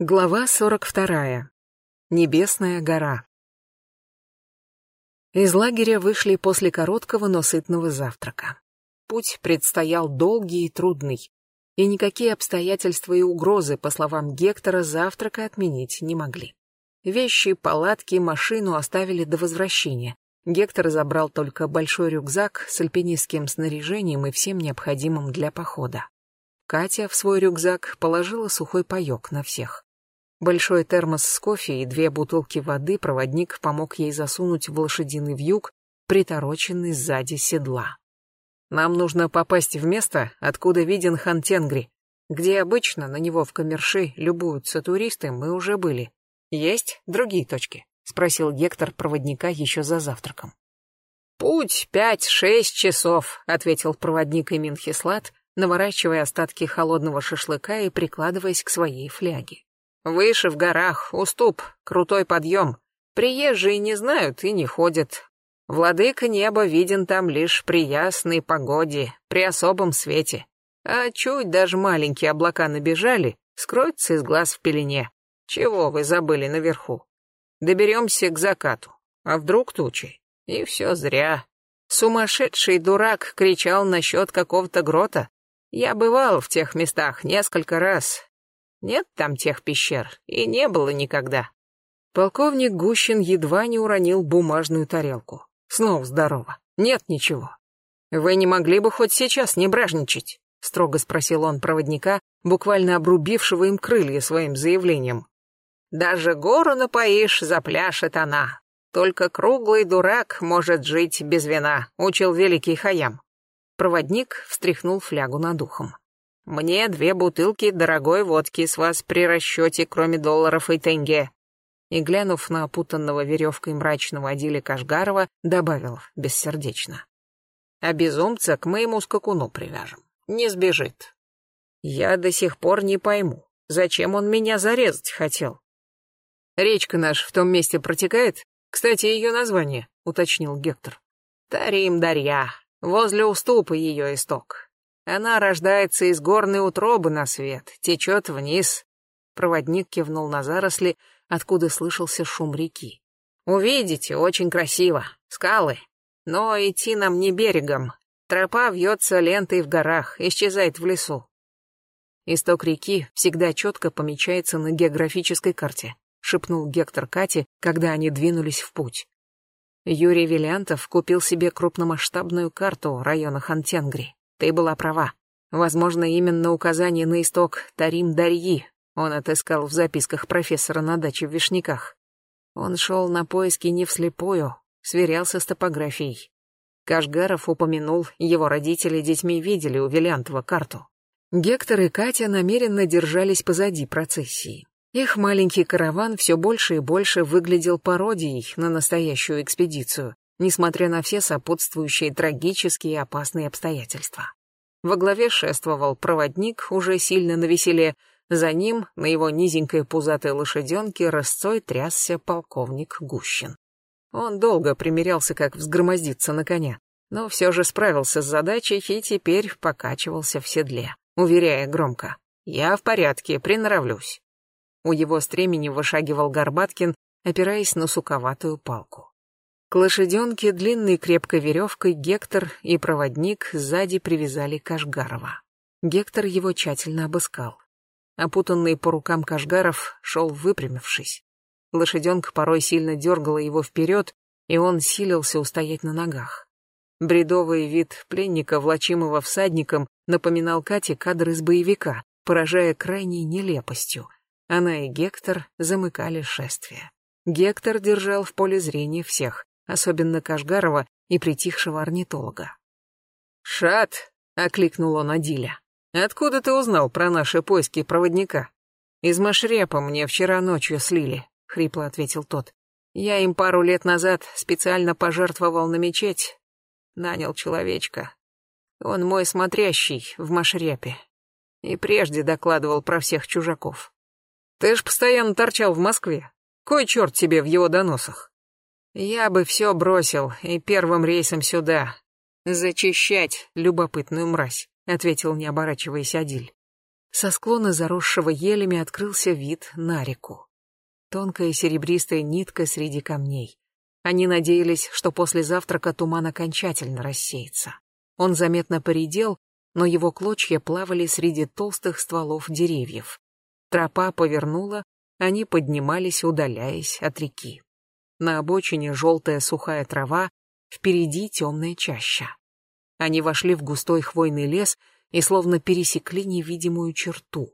Глава 42. Небесная гора. Из лагеря вышли после короткого, но сытного завтрака. Путь предстоял долгий и трудный, и никакие обстоятельства и угрозы, по словам Гектора, завтрака отменить не могли. Вещи, палатки, машину оставили до возвращения. Гектор забрал только большой рюкзак с альпинистским снаряжением и всем необходимым для похода. Катя в свой рюкзак положила сухой паёк на всех. Большой термос с кофе и две бутылки воды проводник помог ей засунуть в лошадиный вьюг, притороченный сзади седла. «Нам нужно попасть в место, откуда виден хан Тенгри. Где обычно на него в камерши любуются туристы, мы уже были. Есть другие точки?» — спросил Гектор проводника еще за завтраком. «Путь пять-шесть часов», — ответил проводник Эмин Хислат, наворачивая остатки холодного шашлыка и прикладываясь к своей фляге. «Выше в горах, уступ, крутой подъем. Приезжие не знают и не ходят. Владыка неба виден там лишь при ясной погоде, при особом свете. А чуть даже маленькие облака набежали, скроется из глаз в пелене. Чего вы забыли наверху? Доберемся к закату. А вдруг тучи? И все зря. Сумасшедший дурак кричал насчет какого-то грота. Я бывал в тех местах несколько раз. Нет там тех пещер, и не было никогда. Полковник Гущин едва не уронил бумажную тарелку. Снова здорово. Нет ничего. Вы не могли бы хоть сейчас не бражничать? Строго спросил он проводника, буквально обрубившего им крылья своим заявлением. Даже гору напоишь, запляшет она. Только круглый дурак может жить без вина, учил великий Хаям. Проводник встряхнул флягу над ухом. «Мне две бутылки дорогой водки с вас при расчете, кроме долларов и тенге». И, глянув на опутанного веревкой мрачного Адиля Кашгарова, добавил бессердечно. «А безумца к моему скакуну привяжем. Не сбежит. Я до сих пор не пойму, зачем он меня зарезать хотел. Речка наша в том месте протекает? Кстати, ее название», — уточнил Гектор. «Тарим-Дарья», Возле уступа ее исток. Она рождается из горной утробы на свет, течет вниз. Проводник кивнул на заросли, откуда слышался шум реки. Увидите, очень красиво. Скалы. Но идти нам не берегом. Тропа вьется лентой в горах, исчезает в лесу. Исток реки всегда четко помечается на географической карте, шепнул Гектор Кате, когда они двинулись в путь. Юрий Виллиантов купил себе крупномасштабную карту района Хантенгри. Ты была права. Возможно, именно указание на исток Тарим-Дарьи он отыскал в записках профессора на даче в Вишняках. Он шел на поиски не вслепую, сверялся с топографией. Кашгаров упомянул, его родители детьми видели у Виллиантова карту. Гектор и Катя намеренно держались позади процессии. Их маленький караван все больше и больше выглядел пародией на настоящую экспедицию, несмотря на все сопутствующие трагические и опасные обстоятельства. Во главе шествовал проводник, уже сильно навеселе, за ним, на его низенькой пузатой лошаденке, рысцой трясся полковник Гущин. Он долго примерялся, как взгромоздиться на коня, но все же справился с задачей и теперь покачивался в седле, уверяя громко «Я в порядке, приноровлюсь». У его стремени вышагивал Горбаткин, опираясь на суковатую палку. К лошаденке длинной крепкой веревкой Гектор и проводник сзади привязали Кашгарова. Гектор его тщательно обыскал. Опутанный по рукам Кашгаров шел выпрямившись. Лошаденка порой сильно дергала его вперед, и он силился устоять на ногах. Бредовый вид пленника, влачимого всадником, напоминал Кате кадр из боевика, поражая крайней нелепостью. Она и Гектор замыкали шествие. Гектор держал в поле зрения всех, особенно Кашгарова и притихшего орнитолога. «Шат!» — окликнул он Адиля. «Откуда ты узнал про наши поиски проводника?» «Из Машрепа мне вчера ночью слили», — хрипло ответил тот. «Я им пару лет назад специально пожертвовал на мечеть. Нанял человечка. Он мой смотрящий в Машрепе. И прежде докладывал про всех чужаков. Ты ж постоянно торчал в Москве. Кой черт тебе в его доносах? Я бы все бросил и первым рейсом сюда. Зачищать любопытную мразь, ответил, не оборачиваясь Адиль. Со склона заросшего елями открылся вид на реку. Тонкая серебристая нитка среди камней. Они надеялись, что после завтрака туман окончательно рассеется. Он заметно поредел, но его клочья плавали среди толстых стволов деревьев. Тропа повернула, они поднимались, удаляясь от реки. На обочине желтая сухая трава, впереди темная чаща. Они вошли в густой хвойный лес и словно пересекли невидимую черту.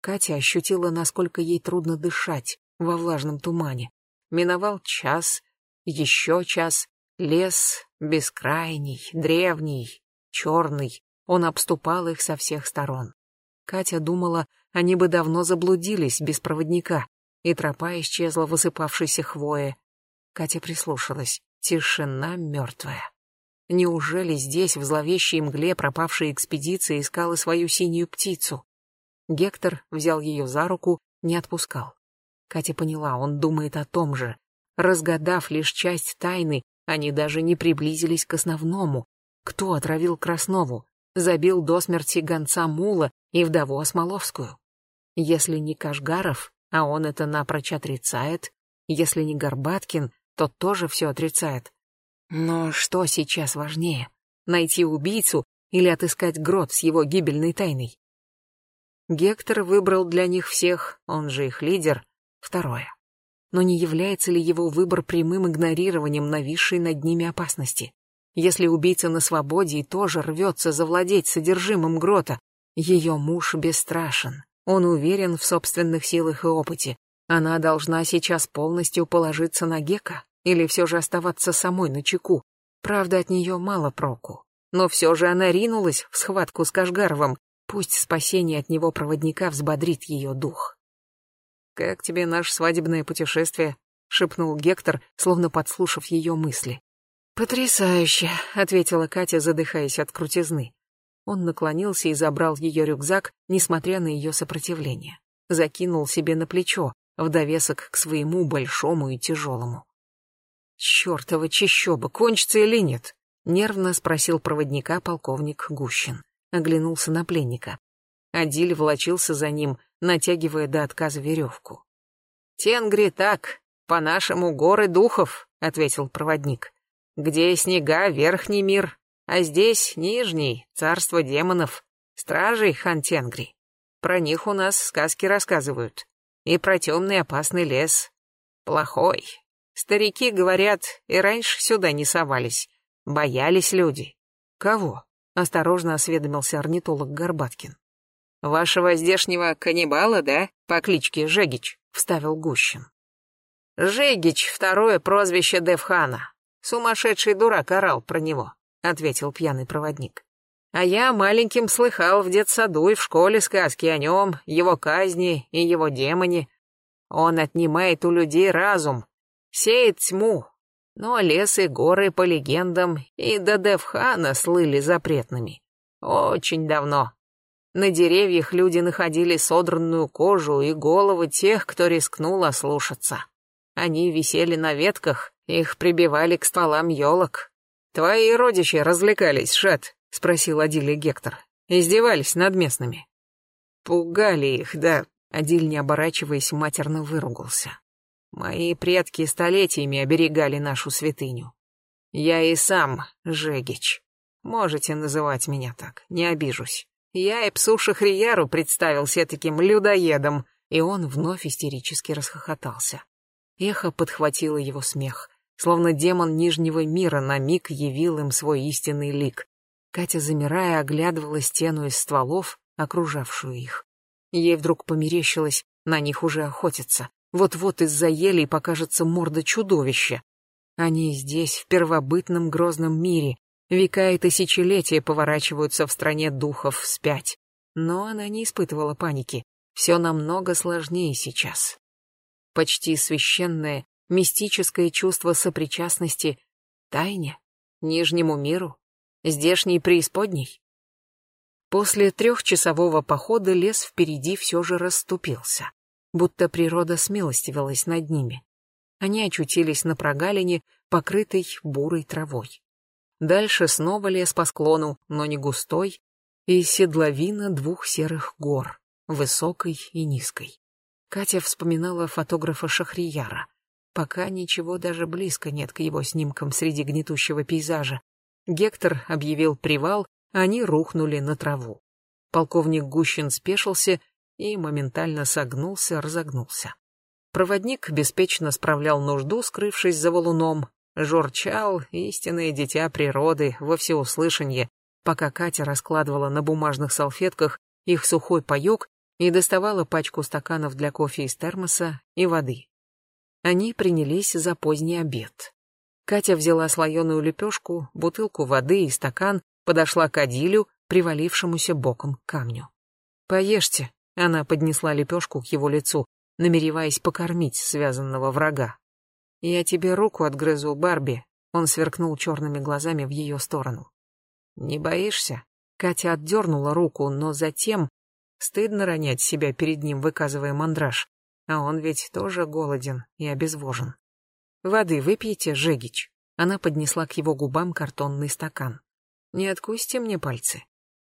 Катя ощутила, насколько ей трудно дышать во влажном тумане. Миновал час, еще час, лес бескрайний, древний, черный, он обступал их со всех сторон. Катя думала, они бы давно заблудились без проводника, и тропа исчезла в высыпавшейся хвое. Катя прислушалась. Тишина мертвая. Неужели здесь, в зловещей мгле, пропавшая экспедиция искала свою синюю птицу? Гектор взял ее за руку, не отпускал. Катя поняла, он думает о том же. Разгадав лишь часть тайны, они даже не приблизились к основному. Кто отравил Краснову? Забил до смерти гонца Мула и вдову Осмоловскую. Если не Кашгаров, а он это напрочь отрицает, если не Горбаткин, то тоже все отрицает. Но что сейчас важнее? Найти убийцу или отыскать грот с его гибельной тайной? Гектор выбрал для них всех, он же их лидер, второе. Но не является ли его выбор прямым игнорированием нависшей над ними опасности? Если убийца на свободе и тоже рвется завладеть содержимым грота, ее муж бесстрашен, он уверен в собственных силах и опыте. Она должна сейчас полностью положиться на Гека или все же оставаться самой на чеку. Правда, от нее мало проку. Но все же она ринулась в схватку с Кашгаровым. Пусть спасение от него проводника взбодрит ее дух. «Как тебе наше свадебное путешествие?» — шепнул Гектор, словно подслушав ее мысли. «Потрясающе», — ответила Катя, задыхаясь от крутизны. Он наклонился и забрал ее рюкзак, несмотря на ее сопротивление. Закинул себе на плечо, в довесок к своему большому и тяжелому. «Чертова чищоба, кончится или нет?» — нервно спросил проводника полковник Гущин. Оглянулся на пленника. Адиль волочился за ним, натягивая до отказа веревку. «Тенгри так, по-нашему горы духов», — ответил проводник. Где снега — верхний мир, а здесь нижний, царство демонов, стражей Хантенгри. Про них у нас сказки рассказывают. И про темный опасный лес. Плохой. Старики говорят, и раньше сюда не совались. Боялись люди. Кого? Осторожно осведомился орнитолог Горбаткин. Вашего здешнего каннибала, да, по кличке Жегич, вставил Гущин. Жегич — второе прозвище Девхана. Сумасшедший дурак орал про него, ответил пьяный проводник. А я маленьким слыхал в детсаду и в школе сказки о нем, его казни и его демоне. Он отнимает у людей разум, сеет тьму. Но лес и горы, по легендам, и до Девхана слыли запретными. Очень давно. На деревьях люди находили содранную кожу и головы тех, кто рискнул ослушаться. Они висели на ветках, их прибивали к стволам елок. Твои родичи развлекались, Шат? Спросил Адиль Гектор. Издевались над местными. Пугали их, да. Адиль, не оборачиваясь, матерно выругался. Мои предки столетиями оберегали нашу святыню. Я и сам Жегич. Можете называть меня так, не обижусь. Я и псу Шахрияру представился таким людоедом, и он вновь истерически расхохотался. Эхо подхватило его смех словно демон Нижнего мира на миг явил им свой истинный лик. Катя, замирая, оглядывала стену из стволов, окружавшую их. Ей вдруг померещилось, на них уже охотятся. Вот-вот из-за елей покажется морда чудовища. Они здесь, в первобытном грозном мире. Века и тысячелетия поворачиваются в стране духов вспять. Но она не испытывала паники. Все намного сложнее сейчас. Почти священное, мистическое чувство сопричастности тайне, нижнему миру, здешней преисподней. После трехчасового похода лес впереди все же расступился, будто природа смилостивилась над ними. Они очутились на прогалине, покрытой бурой травой. Дальше снова лес по склону, но не густой, и седловина двух серых гор, высокой и низкой. Катя вспоминала фотографа Шахрияра. Пока ничего даже близко нет к его снимкам среди гнетущего пейзажа. Гектор объявил привал, они рухнули на траву. Полковник Гущин спешился и моментально согнулся, разогнулся. Проводник беспечно справлял нужду, скрывшись за валуном, журчал истинное дитя природы во всеуслышанье, пока Катя раскладывала на бумажных салфетках их сухой паёк и доставала пачку стаканов для кофе из термоса и воды. Они принялись за поздний обед. Катя взяла слоеную лепешку, бутылку воды и стакан, подошла к Адилю, привалившемуся боком к камню. «Поешьте», — она поднесла лепешку к его лицу, намереваясь покормить связанного врага. «Я тебе руку отгрызу, Барби», — он сверкнул черными глазами в ее сторону. «Не боишься?» Катя отдернула руку, но затем... Стыдно ронять себя перед ним, выказывая мандраж. А он ведь тоже голоден и обезвожен. «Воды выпьете, Жегич?» Она поднесла к его губам картонный стакан. «Не откусьте мне пальцы».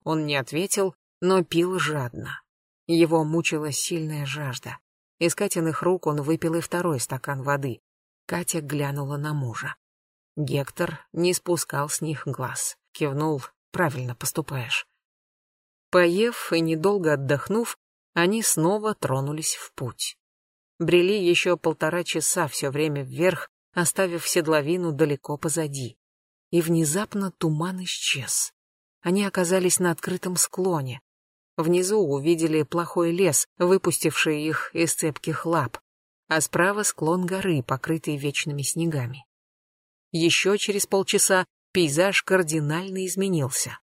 Он не ответил, но пил жадно. Его мучила сильная жажда. Из Катиных рук он выпил и второй стакан воды. Катя глянула на мужа. Гектор не спускал с них глаз. Кивнул, правильно поступаешь. Поев и недолго отдохнув, они снова тронулись в путь. Брели еще полтора часа все время вверх, оставив седловину далеко позади. И внезапно туман исчез. Они оказались на открытом склоне. Внизу увидели плохой лес, выпустивший их из цепких лап, а справа склон горы, покрытый вечными снегами. Еще через полчаса пейзаж кардинально изменился.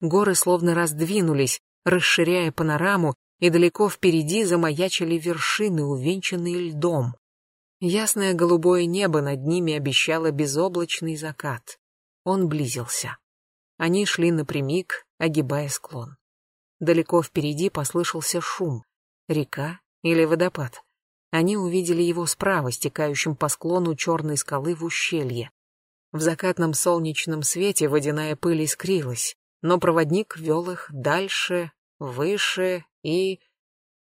Горы словно раздвинулись, расширяя панораму, и далеко впереди замаячили вершины, увенчанные льдом. Ясное голубое небо над ними обещало безоблачный закат. Он близился. Они шли напрямик, огибая склон. Далеко впереди послышался шум. Река или водопад. Они увидели его справа, стекающим по склону черной скалы в ущелье. В закатном солнечном свете водяная пыль искрилась, но проводник вел их дальше, выше и...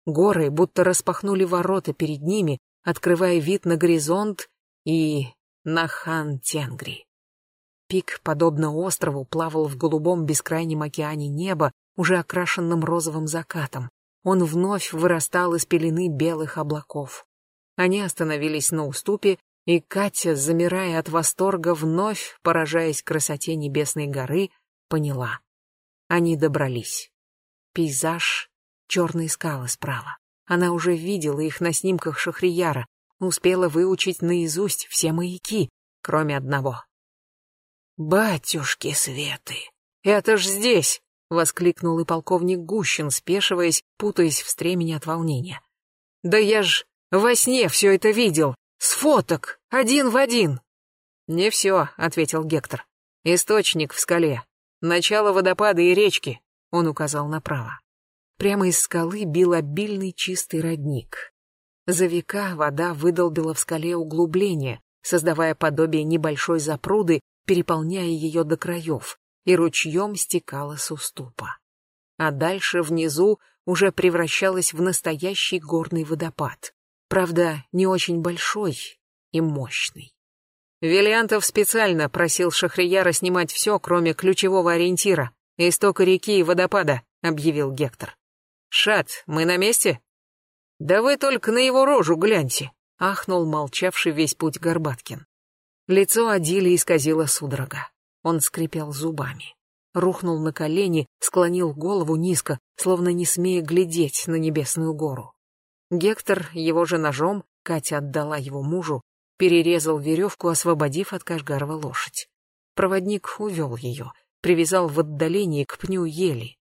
Горы будто распахнули ворота перед ними, открывая вид на горизонт и на Хан-Тенгри. Пик, подобно острову, плавал в голубом бескрайнем океане неба, уже окрашенном розовым закатом. Он вновь вырастал из пелены белых облаков. Они остановились на уступе, и Катя, замирая от восторга, вновь, поражаясь красоте небесной горы, поняла. Они добрались. Пейзаж черные скалы справа. Она уже видела их на снимках Шахрияра, успела выучить наизусть все маяки, кроме одного. «Батюшки Светы! Это ж здесь!» — воскликнул и полковник Гущин, спешиваясь, путаясь в стремени от волнения. «Да я ж во сне все это видел! С фоток! Один в один!» «Не все», — ответил Гектор. «Источник в скале. Начало водопада и речки», — он указал направо. Прямо из скалы бил обильный чистый родник. За века вода выдолбила в скале углубление, создавая подобие небольшой запруды, переполняя ее до краев, и ручьем стекала с уступа. А дальше внизу уже превращалась в настоящий горный водопад. Правда, не очень большой и мощный. Виллиантов специально просил Шахрияра снимать все, кроме ключевого ориентира — истока реки и водопада, — объявил Гектор. «Шат, мы на месте?» «Да вы только на его рожу гляньте», — ахнул молчавший весь путь Горбаткин. Лицо Адили исказило судорога. Он скрипел зубами. Рухнул на колени, склонил голову низко, словно не смея глядеть на небесную гору. Гектор его же ножом, Катя отдала его мужу, перерезал веревку, освободив от Кашгарова лошадь. Проводник увел ее, привязал в отдалении к пню ели.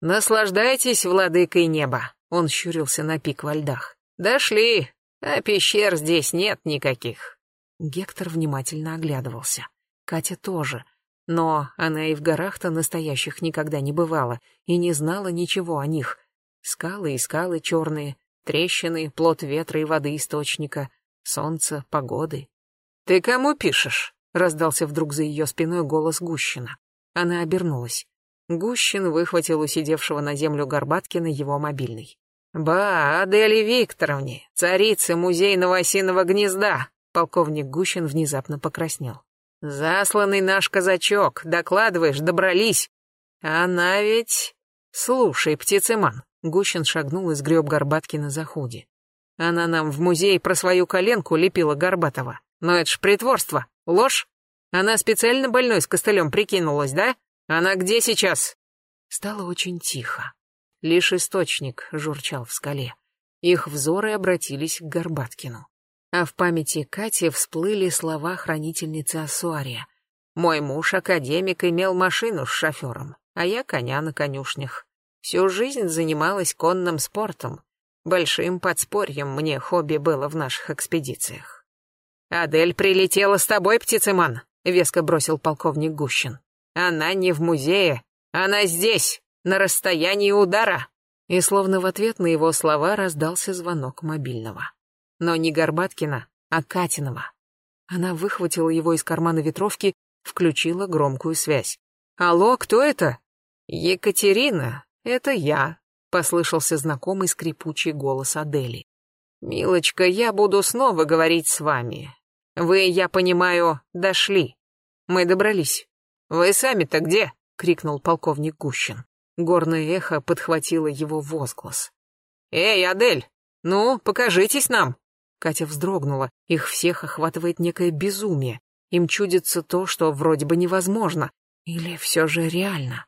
«Наслаждайтесь, владыкой неба!» — он щурился на пик во льдах. «Дошли, а пещер здесь нет никаких». Гектор внимательно оглядывался. Катя тоже. Но она и в горах-то настоящих никогда не бывала и не знала ничего о них. Скалы и скалы черные, трещины, плод ветра и воды источника, солнце, погоды. «Ты кому пишешь?» — раздался вдруг за ее спиной голос Гущина. Она обернулась. Гущин выхватил у сидевшего на землю Горбаткина его мобильный. «Ба, Адели Викторовне, царица музейного осиного гнезда!» Полковник Гущин внезапно покраснел. «Засланный наш казачок, докладываешь, добрались. Она ведь...» «Слушай, птицеман», — Гущин шагнул и сгреб Горбаткина за худи. «Она нам в музей про свою коленку лепила Горбатова. Но это ж притворство, ложь. Она специально больной с костылем прикинулась, да? Она где сейчас?» Стало очень тихо. Лишь источник журчал в скале. Их взоры обратились к Горбаткину. А в памяти Кати всплыли слова хранительницы Ассуария. «Мой муж, академик, имел машину с шофером, а я коня на конюшнях. Всю жизнь занималась конным спортом. Большим подспорьем мне хобби было в наших экспедициях». «Адель прилетела с тобой, птицеман», — веско бросил полковник Гущин. «Она не в музее, она здесь!» на расстоянии удара!» И словно в ответ на его слова раздался звонок мобильного. Но не Горбаткина, а Катинова. Она выхватила его из кармана ветровки, включила громкую связь. «Алло, кто это?» «Екатерина, это я», — послышался знакомый скрипучий голос Адели. «Милочка, я буду снова говорить с вами. Вы, я понимаю, дошли. Мы добрались. Вы сами-то где?» — крикнул полковник Гущин. Горное эхо подхватило его возглас. «Эй, Адель, ну, покажитесь нам!» Катя вздрогнула, их всех охватывает некое безумие. Им чудится то, что вроде бы невозможно, или все же реально.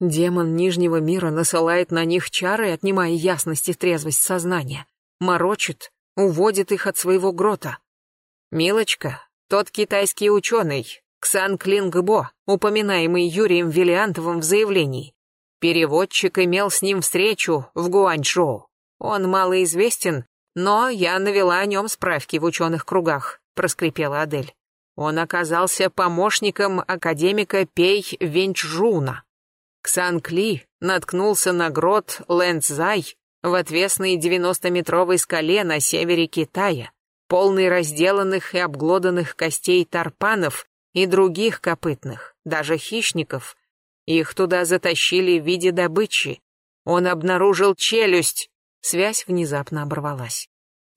Демон Нижнего мира насылает на них чары, отнимая ясность и трезвость сознания, морочит, уводит их от своего грота. «Милочка, тот китайский ученый, Ксан Клингбо, упоминаемый Юрием Виллиантовым в заявлении, Переводчик имел с ним встречу в Гуанчжоу. Он малоизвестен, но я навела о нем справки в ученых кругах, проскрипела Адель. Он оказался помощником академика Пей Венчжуна. Ксан Кли наткнулся на грот Лэнцзай в отвесной 90-метровой скале на севере Китая, полный разделанных и обглоданных костей тарпанов и других копытных, даже хищников, их туда затащили в виде добычи. Он обнаружил челюсть. Связь внезапно оборвалась.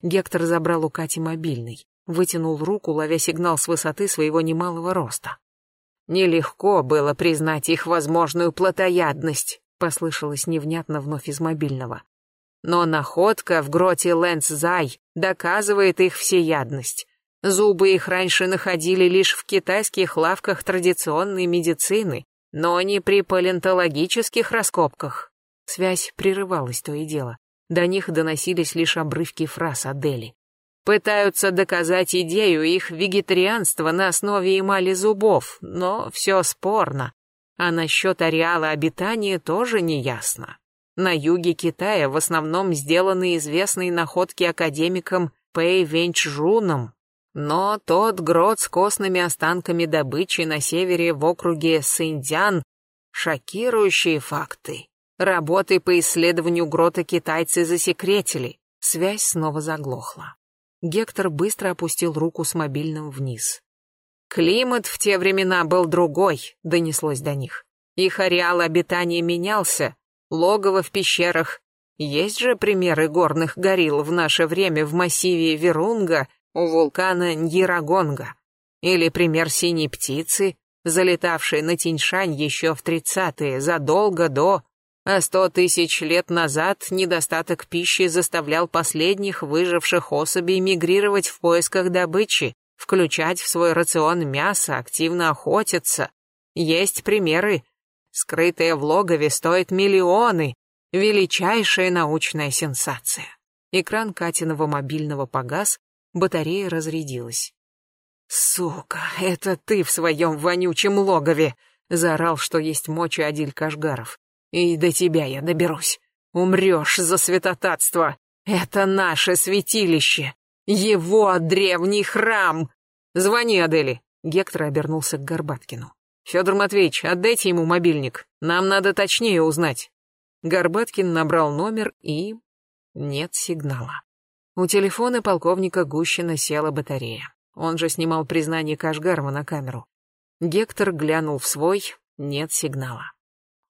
Гектор забрал у Кати мобильный, вытянул руку, ловя сигнал с высоты своего немалого роста. Нелегко было признать их возможную плотоядность, послышалось невнятно вновь из мобильного. Но находка в гроте Лэнс-Зай доказывает их всеядность. Зубы их раньше находили лишь в китайских лавках традиционной медицины, но не при палеонтологических раскопках. Связь прерывалась то и дело. До них доносились лишь обрывки фраз Адели. Пытаются доказать идею их вегетарианства на основе эмали зубов, но все спорно. А насчет ареала обитания тоже неясно. На юге Китая в основном сделаны известные находки академиком Пэй Венчжуном, но тот грот с костными останками добычи на севере в округе Синдзян — шокирующие факты. Работы по исследованию грота китайцы засекретили. Связь снова заглохла. Гектор быстро опустил руку с мобильным вниз. «Климат в те времена был другой», — донеслось до них. «Их ареал обитания менялся, логово в пещерах. Есть же примеры горных горилл в наше время в массиве Верунга у вулкана Ньирагонга. Или пример синей птицы, залетавшей на Тиньшань еще в тридцатые, задолго до... А сто тысяч лет назад недостаток пищи заставлял последних выживших особей мигрировать в поисках добычи, включать в свой рацион мясо, активно охотиться. Есть примеры. Скрытое в логове стоит миллионы. Величайшая научная сенсация. Экран Катиного мобильного погас, Батарея разрядилась. «Сука, это ты в своем вонючем логове!» — заорал, что есть мочи Адиль Кашгаров. «И до тебя я доберусь. Умрешь за святотатство. Это наше святилище. Его древний храм. Звони Адели». Гектор обернулся к Горбаткину. «Федор Матвеевич, отдайте ему мобильник. Нам надо точнее узнать». Горбаткин набрал номер и... Нет сигнала. У телефона полковника Гущина села батарея. Он же снимал признание Кашгарова на камеру. Гектор глянул в свой, нет сигнала.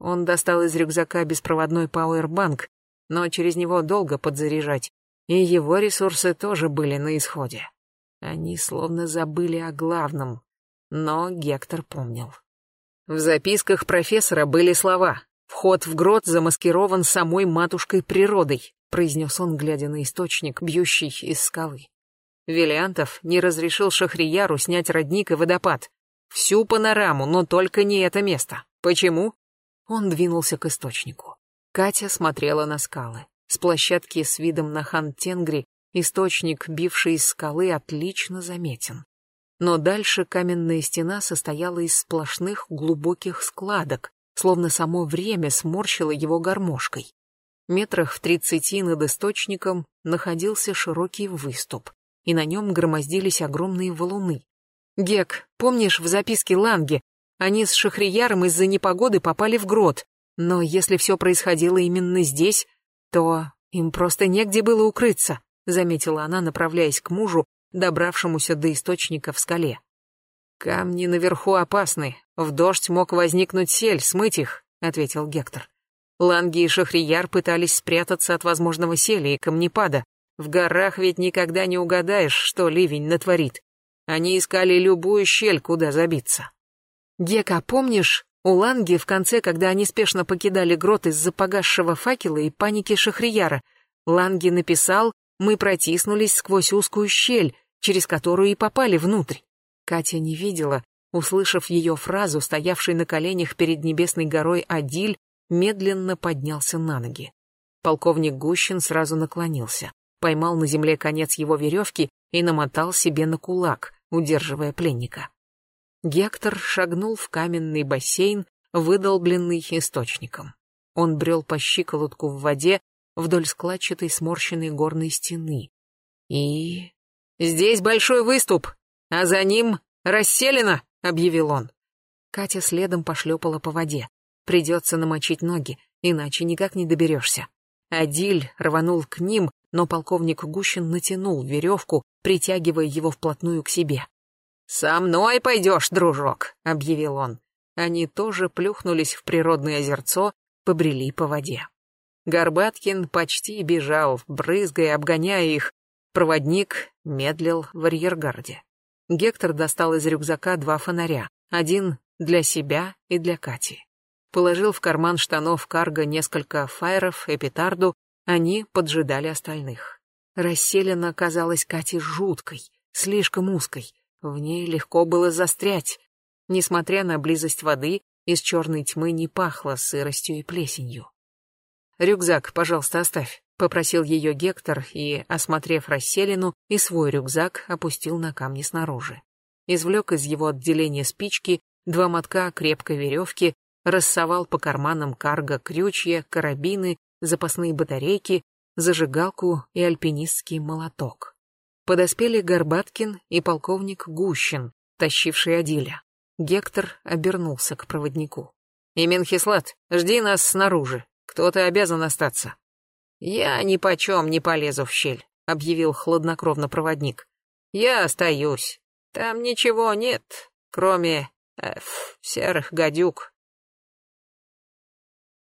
Он достал из рюкзака беспроводной пауэрбанк, но через него долго подзаряжать, и его ресурсы тоже были на исходе. Они словно забыли о главном, но Гектор помнил. В записках профессора были слова «Вход в грот замаскирован самой матушкой природой», произнес он, глядя на источник, бьющий из скалы. Виллиантов не разрешил Шахрияру снять родник и водопад. Всю панораму, но только не это место. Почему? Он двинулся к источнику. Катя смотрела на скалы. С площадки с видом на хан-тенгри источник, бивший из скалы, отлично заметен. Но дальше каменная стена состояла из сплошных глубоких складок, словно само время сморщило его гармошкой. Метрах в тридцати над источником находился широкий выступ, и на нем громоздились огромные валуны. «Гек, помнишь в записке Ланге? Они с Шахрияром из-за непогоды попали в грот, но если все происходило именно здесь, то им просто негде было укрыться», заметила она, направляясь к мужу, добравшемуся до источника в скале. «Камни наверху опасны. В дождь мог возникнуть сель, смыть их», — ответил Гектор. Ланги и Шахрияр пытались спрятаться от возможного селя и камнепада. В горах ведь никогда не угадаешь, что ливень натворит. Они искали любую щель, куда забиться. Гека, помнишь, у Ланги в конце, когда они спешно покидали грот из-за погасшего факела и паники Шахрияра, Ланги написал «Мы протиснулись сквозь узкую щель, через которую и попали внутрь». Катя не видела, услышав ее фразу, стоявший на коленях перед небесной горой Адиль, медленно поднялся на ноги. Полковник Гущин сразу наклонился, поймал на земле конец его веревки и намотал себе на кулак, удерживая пленника. Гектор шагнул в каменный бассейн, выдолбленный источником. Он брел по щиколотку в воде вдоль складчатой сморщенной горной стены. И... «Здесь большой выступ, а за ним расселено», — объявил он. Катя следом пошлепала по воде. Придется намочить ноги, иначе никак не доберешься. Адиль рванул к ним, но полковник Гущин натянул веревку, притягивая его вплотную к себе. «Со мной пойдешь, дружок», — объявил он. Они тоже плюхнулись в природное озерцо, побрели по воде. Горбаткин почти бежал, брызгая, обгоняя их. Проводник медлил в арьергарде. Гектор достал из рюкзака два фонаря, один для себя и для Кати положил в карман штанов карго несколько фаеров и петарду, они поджидали остальных. Расселена оказалась Кате жуткой, слишком узкой, в ней легко было застрять. Несмотря на близость воды, из черной тьмы не пахло сыростью и плесенью. «Рюкзак, пожалуйста, оставь», — попросил ее Гектор и, осмотрев расселину, и свой рюкзак опустил на камни снаружи. Извлек из его отделения спички, два мотка крепкой веревки, рассовал по карманам карго крючья, карабины, запасные батарейки, зажигалку и альпинистский молоток. Подоспели Горбаткин и полковник Гущин, тащивший Адиля. Гектор обернулся к проводнику. «Имен Хислат, жди нас снаружи. Кто-то обязан остаться». «Я ни почем не полезу в щель», — объявил хладнокровно проводник. «Я остаюсь. Там ничего нет, кроме... Эф, серых гадюк